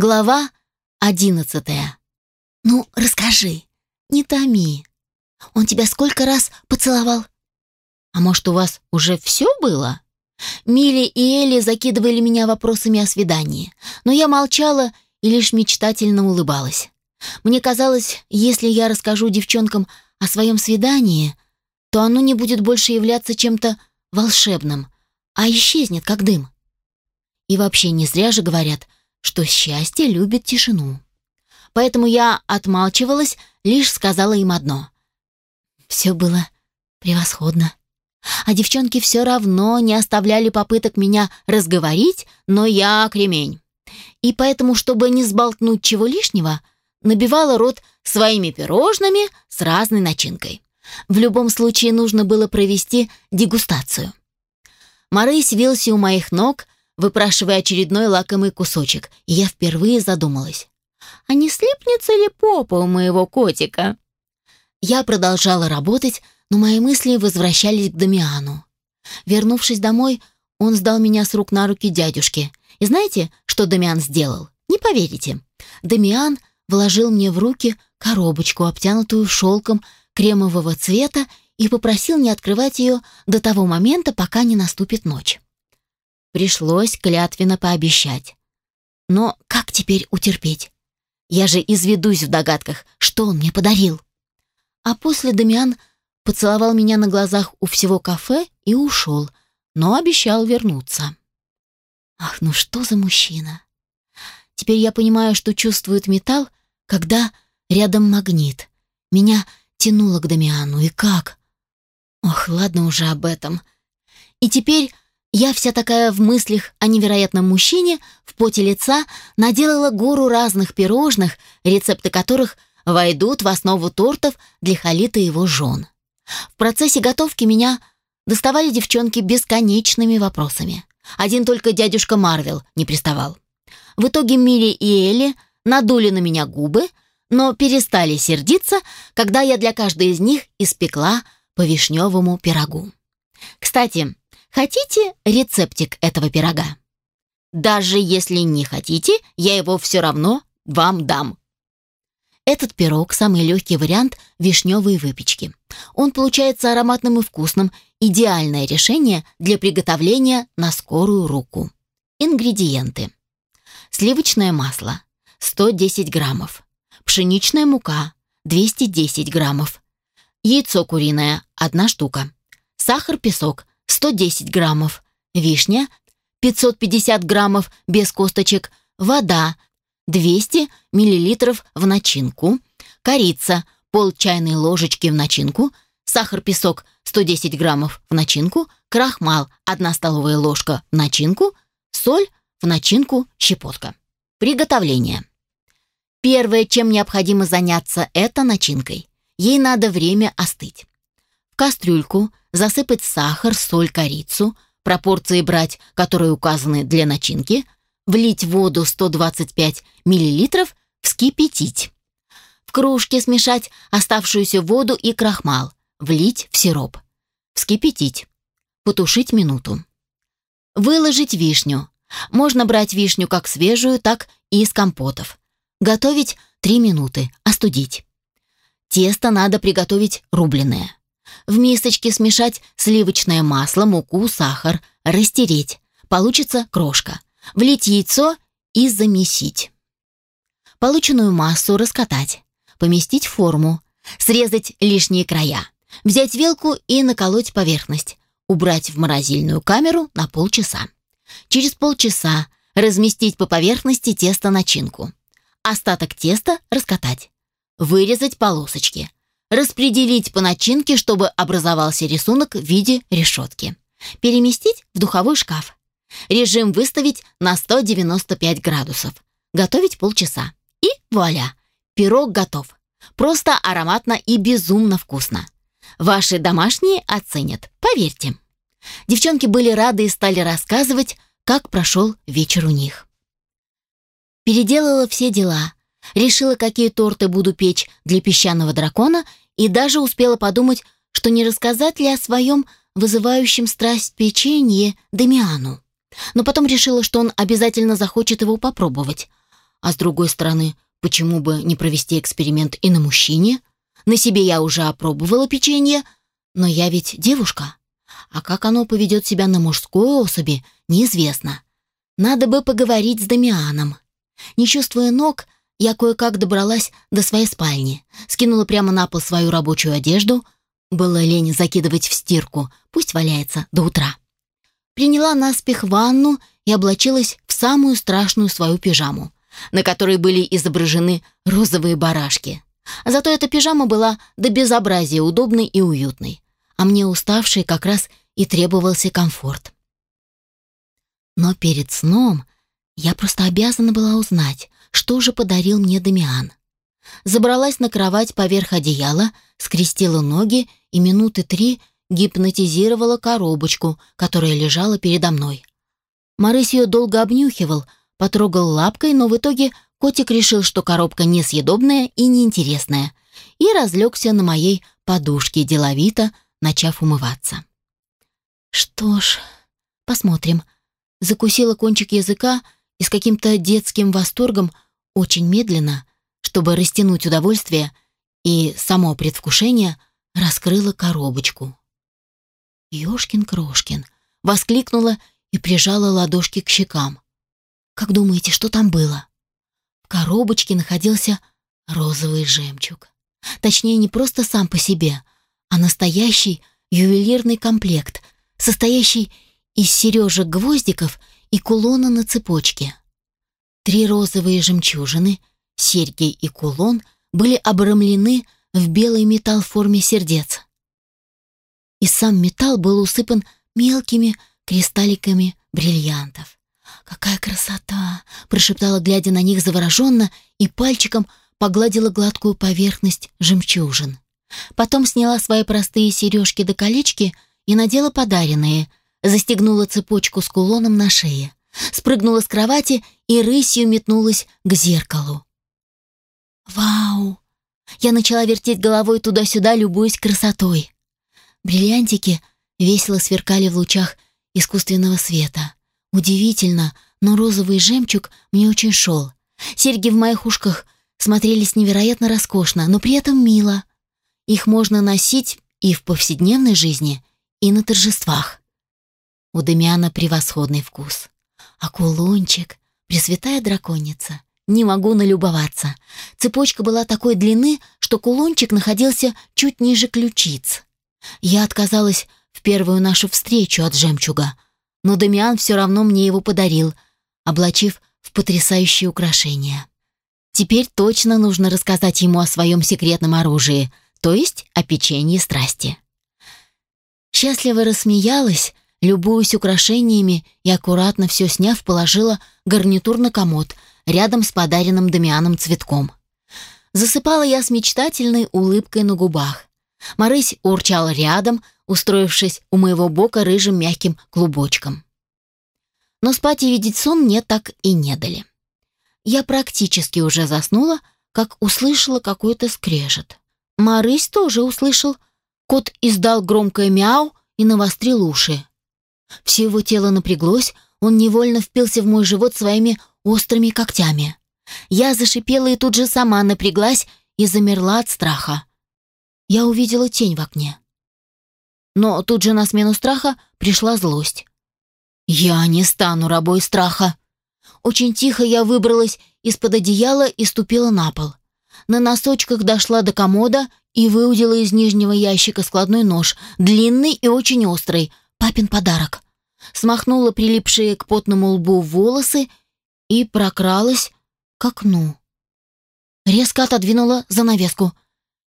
Глава одиннадцатая. «Ну, расскажи, не томи. Он тебя сколько раз поцеловал?» «А может, у вас уже все было?» Милли и Элли закидывали меня вопросами о свидании, но я молчала и лишь мечтательно улыбалась. Мне казалось, если я расскажу девчонкам о своем свидании, то оно не будет больше являться чем-то волшебным, а исчезнет, как дым. И вообще не зря же говорят, что счастье любит тишину. Поэтому я отмалчивалась, лишь сказала им одно. Все было превосходно. А девчонки все равно не оставляли попыток меня разговорить, но я кремень. И поэтому, чтобы не сболтнуть чего лишнего, набивала рот своими пирожными с разной начинкой. В любом случае нужно было провести дегустацию. Марысь вился у моих ног, выпрашивая очередной лакомый кусочек, и я впервые задумалась. А не слипнется ли попа у моего котика? Я продолжала работать, но мои мысли возвращались к Дамиану. Вернувшись домой, он сдал меня с рук на руки дядюшке. И знаете, что Дамиан сделал? Не поверите. Дамиан вложил мне в руки коробочку, обтянутую шелком кремового цвета, и попросил не открывать ее до того момента, пока не наступит ночь. Пришлось клятвенно пообещать. Но как теперь утерпеть? Я же изведусь в догадках, что он мне подарил. А после Дамиан поцеловал меня на глазах у всего кафе и ушел, но обещал вернуться. Ах, ну что за мужчина? Теперь я понимаю, что чувствует металл, когда рядом магнит. Меня тянуло к Дамиану, и как? Ох, ладно уже об этом. И теперь я вся такая в мыслях о невероятном мужчине, в поте лица, наделала гору разных пирожных, рецепты которых войдут в основу тортов для Халита и его жен. В процессе готовки меня доставали девчонки бесконечными вопросами. Один только дядюшка Марвел не приставал. В итоге Милли и Элли надули на меня губы, но перестали сердиться, когда я для каждой из них испекла по вишневому пирогу. Кстати, Хотите рецептик этого пирога? Даже если не хотите, я его все равно вам дам. Этот пирог – самый легкий вариант вишневой выпечки. Он получается ароматным и вкусным, идеальное решение для приготовления на скорую руку. Ингредиенты. Сливочное масло – 110 граммов. Пшеничная мука – 210 граммов. Яйцо куриное – 1 штука. Сахар, песок 110 граммов, вишня 550 граммов без косточек, вода 200 миллилитров в начинку, корица пол чайной ложечки в начинку, сахар-песок 110 граммов в начинку, крахмал 1 столовая ложка в начинку, соль в начинку щепотка. Приготовление. Первое, чем необходимо заняться, это начинкой. Ей надо время остыть. В кастрюльку засыпать сахар, соль, корицу, пропорции брать, которые указаны для начинки, влить воду 125 мл, вскипятить. В кружке смешать оставшуюся воду и крахмал, влить в сироп. Вскипятить. Потушить минуту. Выложить вишню. Можно брать вишню как свежую, так и из компотов. Готовить 3 минуты, остудить. Тесто надо приготовить рубленое. В мисочке смешать сливочное масло, муку, сахар, растереть. Получится крошка. Влить яйцо и замесить. Полученную массу раскатать. Поместить в форму. Срезать лишние края. Взять вилку и наколоть поверхность. Убрать в морозильную камеру на полчаса. Через полчаса разместить по поверхности тесто начинку. Остаток теста раскатать. Вырезать полосочки распределить по начинке, чтобы образовался рисунок в виде решетки. Переместить в духовой шкаф. Режим выставить на 195 градусов. Готовить полчаса. И вуаля! Пирог готов. Просто ароматно и безумно вкусно. Ваши домашние оценят, поверьте. Девчонки были рады и стали рассказывать, как прошел вечер у них. Переделала все дела, решила, какие торты буду печь для песчаного дракона и даже успела подумать, что не рассказать ли о своем вызывающем страсть печенье Демиану. Но потом решила, что он обязательно захочет его попробовать. А с другой стороны, почему бы не провести эксперимент и на мужчине? На себе я уже опробовала печенье, но я ведь девушка. А как оно поведет себя на мужской особи, неизвестно. Надо бы поговорить с Дамианом. Не чувствуя ног, я кое-как добралась до своей спальни, скинула прямо на пол свою рабочую одежду. Было лень закидывать в стирку, пусть валяется до утра. Приняла наспех ванну и облачилась в самую страшную свою пижаму, на которой были изображены розовые барашки. Зато эта пижама была до безобразия удобной и уютной, а мне уставшей как раз и требовался комфорт. Но перед сном я просто обязана была узнать, что же подарил мне Дамиан. Забралась на кровать поверх одеяла, скрестила ноги и минуты три гипнотизировала коробочку, которая лежала передо мной. Марыс ее долго обнюхивал, потрогал лапкой, но в итоге котик решил, что коробка несъедобная и неинтересная, и разлегся на моей подушке деловито, начав умываться. Что ж, посмотрим. Закусила кончик языка и с каким-то детским восторгом очень медленно, чтобы растянуть удовольствие и само предвкушение, раскрыла коробочку. «Ёшкин-крошкин!» — воскликнула и прижала ладошки к щекам. «Как думаете, что там было?» В коробочке находился розовый жемчуг. Точнее, не просто сам по себе, а настоящий ювелирный комплект, состоящий из сережек-гвоздиков и кулона на цепочке. Три розовые жемчужины, серьги и кулон были обрамлены в белый металл в форме сердец. И сам металл был усыпан мелкими кристалликами бриллиантов. «Какая красота!» — прошептала, глядя на них завороженно, и пальчиком погладила гладкую поверхность жемчужин. Потом сняла свои простые сережки до колечки и надела подаренные, застегнула цепочку с кулоном на шее, спрыгнула с кровати и рысью метнулась к зеркалу. «Вау!» Я начала вертеть головой туда-сюда, любуясь красотой. Бриллиантики весело сверкали в лучах искусственного света. Удивительно, но розовый жемчуг мне очень шел. Серьги в моих ушках смотрелись невероятно роскошно, но при этом мило. Их можно носить и в повседневной жизни, и на торжествах. У Дамиана превосходный вкус. А кулончик, пресвятая драконица, не могу налюбоваться. Цепочка была такой длины, что кулончик находился чуть ниже ключиц. Я отказалась в первую нашу встречу от жемчуга, но Дамиан все равно мне его подарил, облачив в потрясающее украшение. Теперь точно нужно рассказать ему о своем секретном оружии — то есть о печенье страсти. Счастливо рассмеялась, любуясь украшениями и аккуратно все сняв, положила гарнитур на комод рядом с подаренным Дамианом цветком. Засыпала я с мечтательной улыбкой на губах. Марысь урчал рядом, устроившись у моего бока рыжим мягким клубочком. Но спать и видеть сон мне так и не дали. Я практически уже заснула, как услышала какой-то скрежет. Марысь тоже услышал. Кот издал громкое мяу и навострил уши. Все его тело напряглось, он невольно впился в мой живот своими острыми когтями. Я зашипела и тут же сама напряглась и замерла от страха. Я увидела тень в окне. Но тут же на смену страха пришла злость. «Я не стану рабой страха!» Очень тихо я выбралась из-под одеяла и ступила на пол на носочках дошла до комода и выудила из нижнего ящика складной нож, длинный и очень острый, папин подарок. Смахнула прилипшие к потному лбу волосы и прокралась к окну. Резко отодвинула занавеску.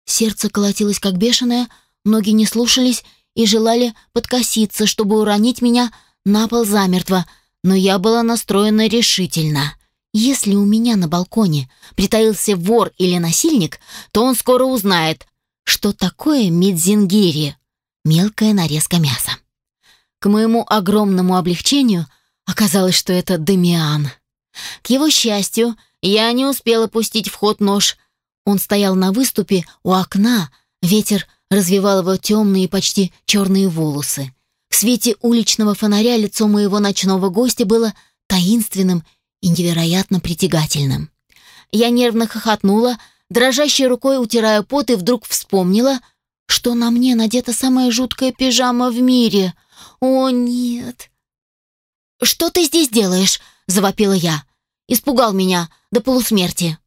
Сердце колотилось как бешеное, ноги не слушались и желали подкоситься, чтобы уронить меня на пол замертво, но я была настроена решительно. Если у меня на балконе притаился вор или насильник, то он скоро узнает, что такое мидзингири — мелкая нарезка мяса. К моему огромному облегчению оказалось, что это Демиан. К его счастью, я не успела пустить в ход нож. Он стоял на выступе у окна, ветер развивал его темные, почти черные волосы. В свете уличного фонаря лицо моего ночного гостя было таинственным и невероятно притягательным. Я нервно хохотнула, дрожащей рукой утирая пот и вдруг вспомнила, что на мне надета самая жуткая пижама в мире. О, нет. «Что ты здесь делаешь?» — завопила я. Испугал меня до полусмерти.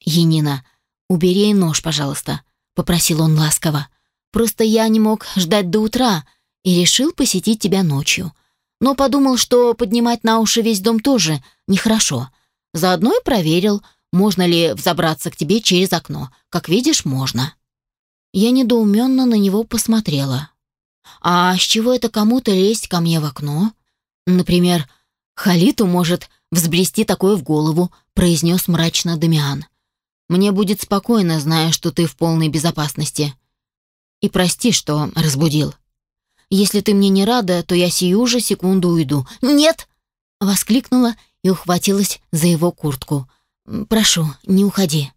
«Енина, убери нож, пожалуйста», — попросил он ласково. «Просто я не мог ждать до утра и решил посетить тебя ночью. Но подумал, что поднимать на уши весь дом тоже нехорошо. Заодно и проверил, можно ли взобраться к тебе через окно. Как видишь, можно». Я недоуменно на него посмотрела. «А с чего это кому-то лезть ко мне в окно? Например, Халиту может взбрести такое в голову», произнес мрачно Дамиан. «Мне будет спокойно, зная, что ты в полной безопасности. И прости, что разбудил. Если ты мне не рада, то я сию же секунду уйду». «Нет!» — воскликнула и ухватилась за его куртку. «Прошу, не уходи».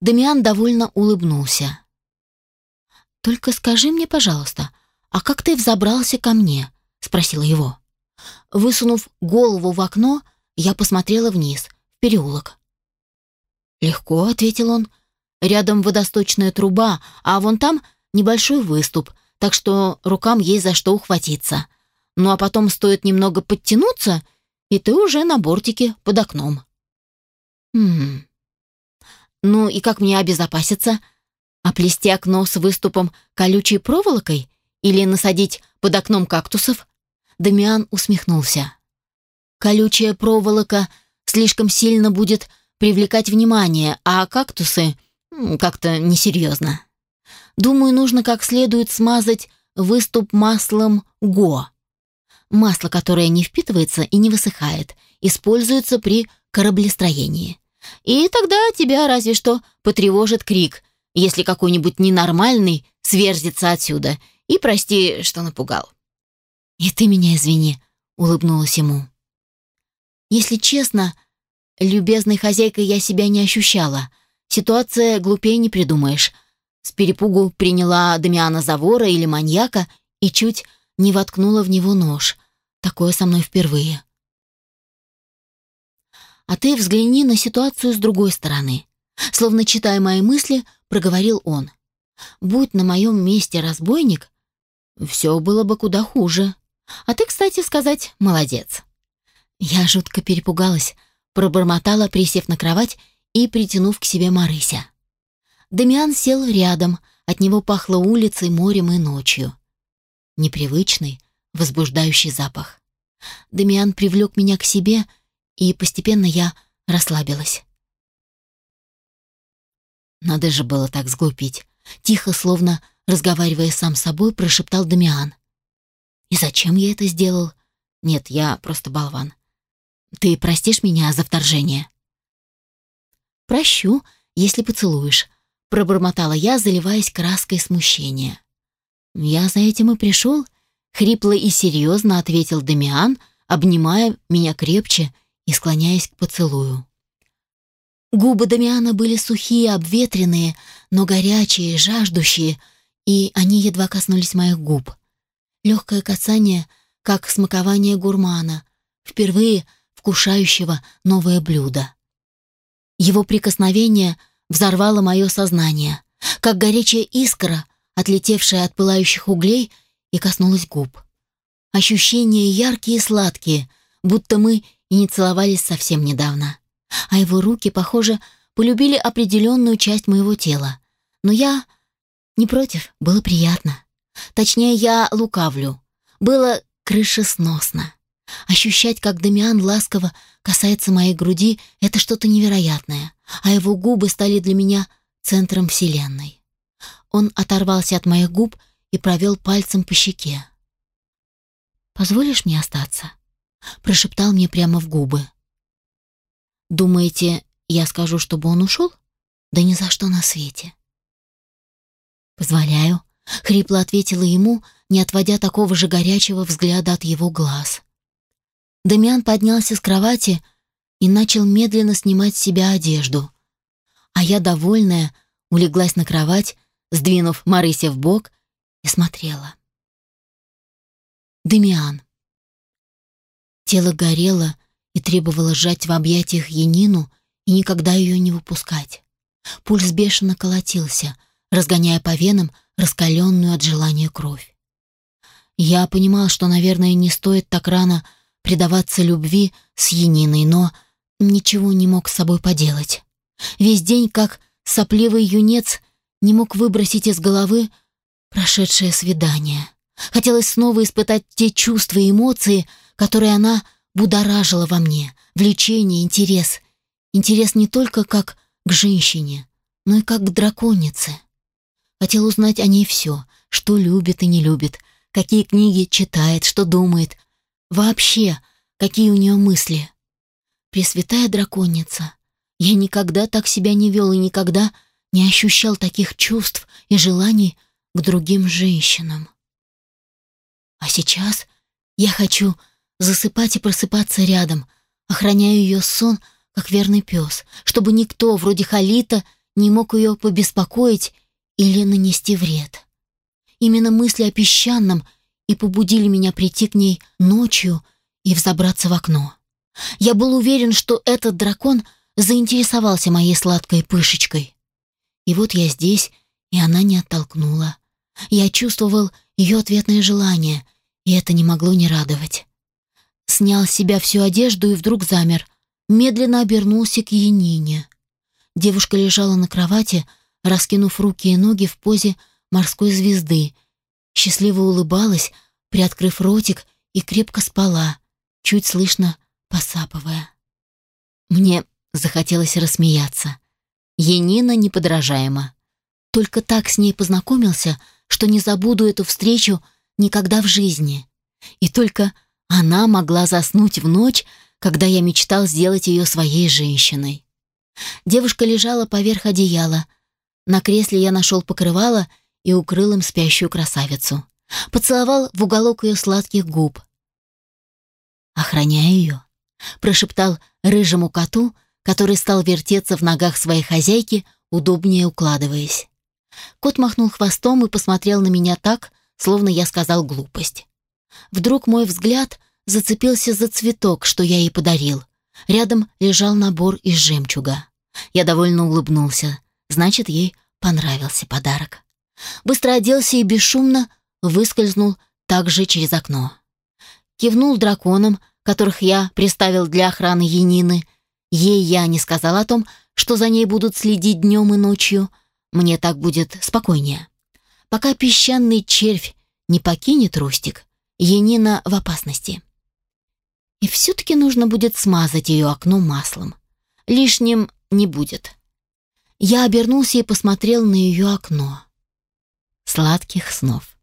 Дамиан довольно улыбнулся. «Только скажи мне, пожалуйста, а как ты взобрался ко мне?» — спросила его. Высунув голову в окно, я посмотрела вниз, в переулок. «Легко», — ответил он. «Рядом водосточная труба, а вон там небольшой выступ, так что рукам есть за что ухватиться. Ну а потом стоит немного подтянуться, и ты уже на бортике под окном». «Хм... Ну и как мне обезопаситься? Оплести окно с выступом колючей проволокой или насадить под окном кактусов?» Дамиан усмехнулся. Колючая проволока слишком сильно будет привлекать внимание, а кактусы как-то несерьезно. Думаю, нужно как следует смазать выступ маслом ГО. Масло, которое не впитывается и не высыхает, используется при кораблестроении. И тогда тебя разве что потревожит крик, если какой-нибудь ненормальный сверзится отсюда. И прости, что напугал. «И ты меня извини», — улыбнулась ему. Если честно, любезной хозяйкой я себя не ощущала. Ситуация глупее не придумаешь. С перепугу приняла Дамиана за вора или маньяка и чуть не воткнула в него нож. Такое со мной впервые. А ты взгляни на ситуацию с другой стороны. Словно читая мои мысли, проговорил он. Будь на моем месте разбойник, все было бы куда хуже. А ты, кстати сказать, молодец. Я жутко перепугалась, пробормотала, присев на кровать и притянув к себе Марыся. Дамиан сел рядом, от него пахло улицей, морем и ночью. Непривычный, возбуждающий запах. Дамиан привлек меня к себе, и постепенно я расслабилась. Надо же было так сглупить. Тихо, словно разговаривая сам с собой, прошептал Дамиан. И зачем я это сделал? Нет, я просто болван. Ты простишь меня за вторжение? Прощу, если поцелуешь, пробормотала я, заливаясь краской смущения. Я за этим и пришел, хрипло и серьезно ответил Дамиан, обнимая меня крепче и склоняясь к поцелую. Губы Дамиана были сухие, обветренные, но горячие, жаждущие, и они едва коснулись моих губ. Легкое касание, как смакование гурмана, впервые вкушающего новое блюдо. Его прикосновение взорвало мое сознание, как горячая искра, отлетевшая от пылающих углей и коснулась губ. Ощущения яркие и сладкие, будто мы и не целовались совсем недавно. А его руки, похоже, полюбили определенную часть моего тела. Но я не против, было приятно. Точнее, я лукавлю. Было крышесносно. Ощущать, как Дамиан ласково касается моей груди, это что-то невероятное, а его губы стали для меня центром вселенной. Он оторвался от моих губ и провел пальцем по щеке. «Позволишь мне остаться?» Прошептал мне прямо в губы. «Думаете, я скажу, чтобы он ушел? Да ни за что на свете». «Позволяю», — хрипло ответила ему, не отводя такого же горячего взгляда от его глаз. Дамиан поднялся с кровати и начал медленно снимать с себя одежду. А я, довольная, улеглась на кровать, сдвинув Марыся в бок и смотрела. Дамиан. Тело горело и требовала сжать в объятиях Янину и никогда ее не выпускать. Пульс бешено колотился, разгоняя по венам раскаленную от желания кровь. Я понимал, что, наверное, не стоит так рано предаваться любви с Яниной, но ничего не мог с собой поделать. Весь день, как сопливый юнец, не мог выбросить из головы прошедшее свидание. Хотелось снова испытать те чувства и эмоции, которые она будоражила во мне. Влечение, интерес. Интерес не только как к женщине, но и как к драконице. Хотел узнать о ней все, что любит и не любит, какие книги читает, что думает, вообще, какие у нее мысли. Пресвятая драконица, я никогда так себя не вел и никогда не ощущал таких чувств и желаний к другим женщинам. А сейчас я хочу засыпать и просыпаться рядом, охраняя ее сон, как верный пес, чтобы никто, вроде Халита, не мог ее побеспокоить или нанести вред. Именно мысли о песчаном и побудили меня прийти к ней ночью и взобраться в окно. Я был уверен, что этот дракон заинтересовался моей сладкой пышечкой. И вот я здесь, и она не оттолкнула. Я чувствовал ее ответное желание, и это не могло не радовать. Снял с себя всю одежду и вдруг замер, медленно обернулся к Янине. Девушка лежала на кровати, раскинув руки и ноги в позе морской звезды, счастливо улыбалась, приоткрыв ротик и крепко спала, чуть слышно посапывая. Мне захотелось рассмеяться. Енина неподражаема. Только так с ней познакомился, что не забуду эту встречу никогда в жизни. И только она могла заснуть в ночь, когда я мечтал сделать ее своей женщиной. Девушка лежала поверх одеяла. На кресле я нашел покрывало и укрыл им спящую красавицу. Поцеловал в уголок ее сладких губ. «Охраняю ее», — прошептал рыжему коту, который стал вертеться в ногах своей хозяйки, удобнее укладываясь. Кот махнул хвостом и посмотрел на меня так, словно я сказал глупость. Вдруг мой взгляд зацепился за цветок, что я ей подарил. Рядом лежал набор из жемчуга. Я довольно улыбнулся. Значит, ей понравился подарок. Быстро оделся и бесшумно выскользнул также через окно. Кивнул драконам, которых я приставил для охраны Янины. Ей я не сказал о том, что за ней будут следить днем и ночью. Мне так будет спокойнее. Пока песчаный червь не покинет Рустик, Янина в опасности. И все-таки нужно будет смазать ее окно маслом. Лишним не будет. Я обернулся и посмотрел на ее окно. Сладких снов.